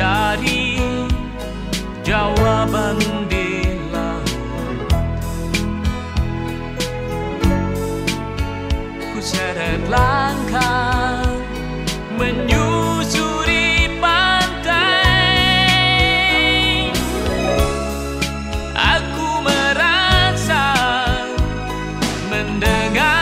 mencari jawaban di laut Ku seret langkah menyusuri pantai. Aku merasa mendengar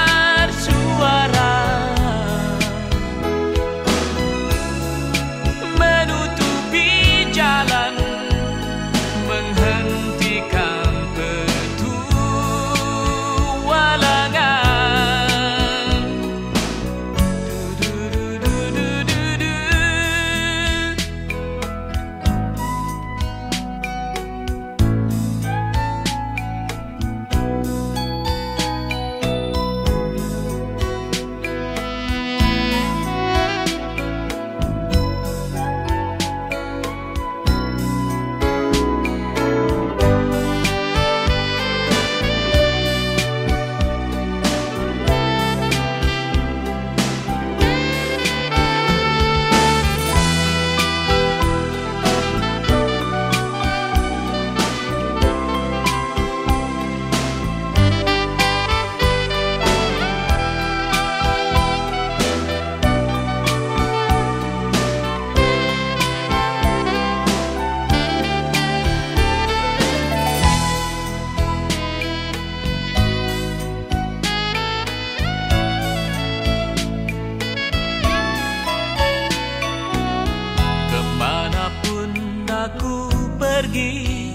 pergi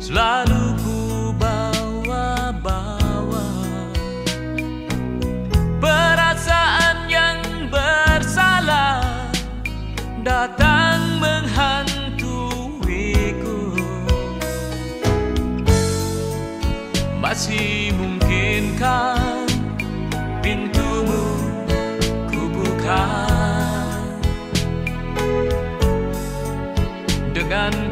Selalu ku bawa-bawa. Perasaan yang bersalah Datang menghantuiku. Masih mungkinkah pintumu ku buka? Dengan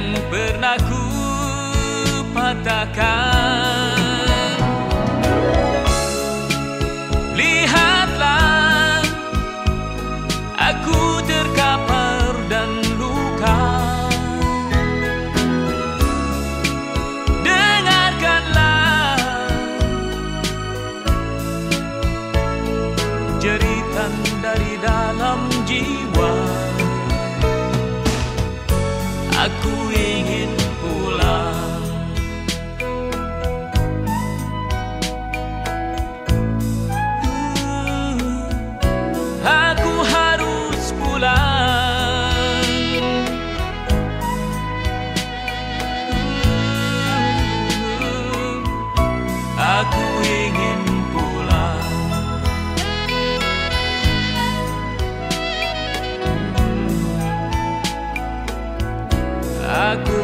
yang pernah ku patahkan く